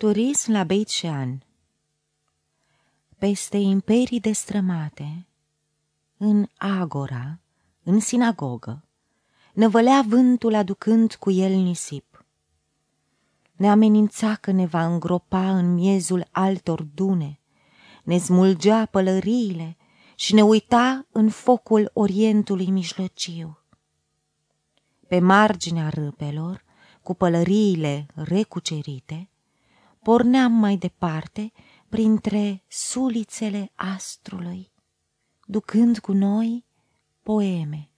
Turism la Beit Shean Peste imperii destrămate, în agora, în sinagogă, Năvălea vântul aducând cu el nisip. Ne amenința că ne va îngropa în miezul altor dune, Ne smulgea pălăriile și ne uita în focul Orientului mijlociu. Pe marginea râpelor, cu pălăriile recucerite, porneam mai departe printre sulițele astrului, ducând cu noi poeme